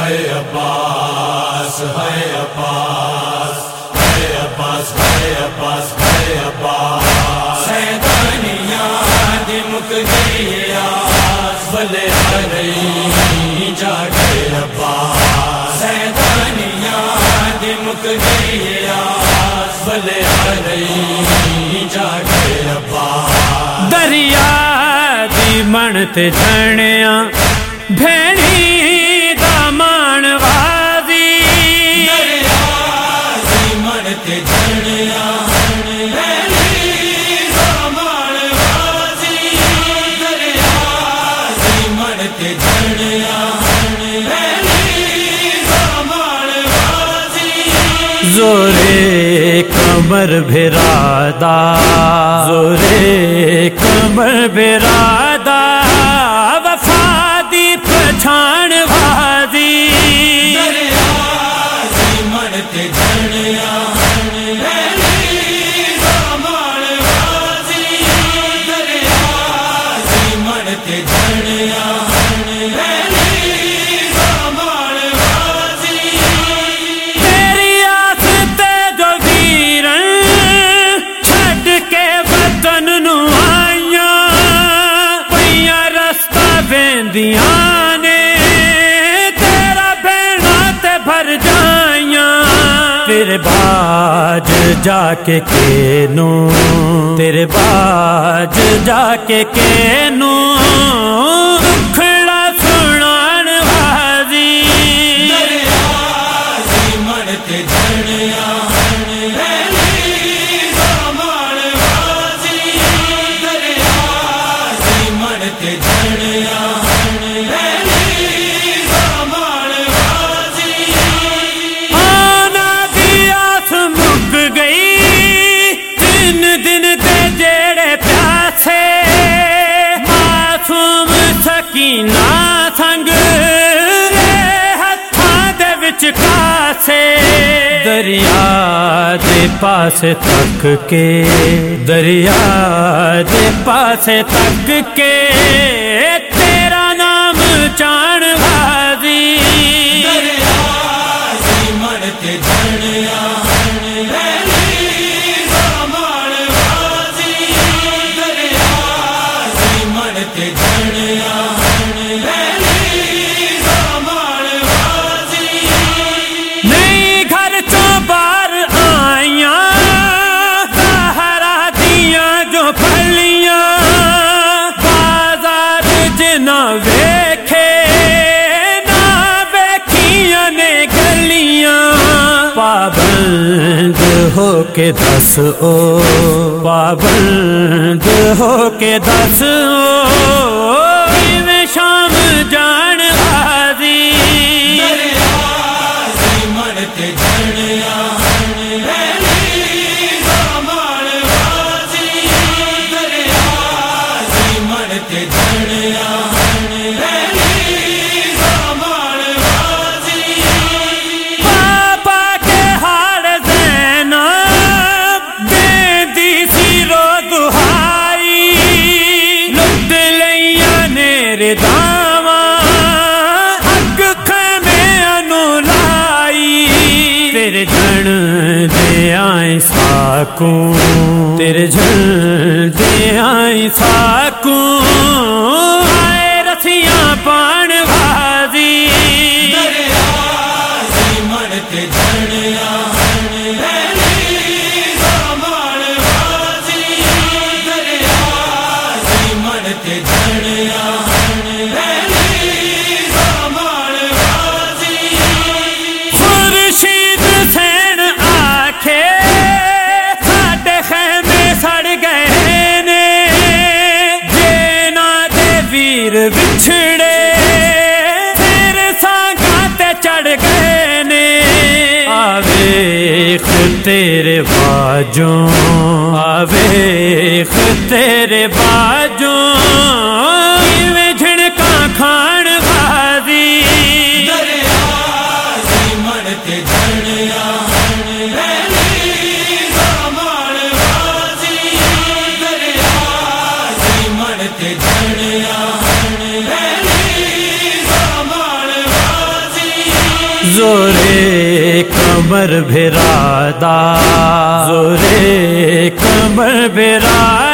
ہے عباس ہے عباس ہے عباس ہے عباس ہے عباس۔ سیدانیاں دمک گیا بلے ہرئی جا کے عباس۔ سیدانیاں دمک گیا بلے ہرئی جا کے عباس۔ دریا دی منتے جھڑیاں زورے کمر بھرادا زورے کمر بھرادا ویندیاں نے تیرا بہنا تے بھر جائیاں۔ تیرے باج جا کے کینو تیرے باج جا کے کینو سکینہ سنگ ہاتھاں دے وچ دریا دے پاس تک کے دریا دے پاس تک کے تیرا نام چان بازی ہو کے دس او۔ پابند ہو کے دس او۔ ساکوں تیرے جھن دے آئیں ساکوں۔ آئے رسیاں پائیں تیرے باجوں آویخ تیرے باجوں میں جھڑکا کھان بازی۔ زورے کمر بھرادا زورے کمر بھرادا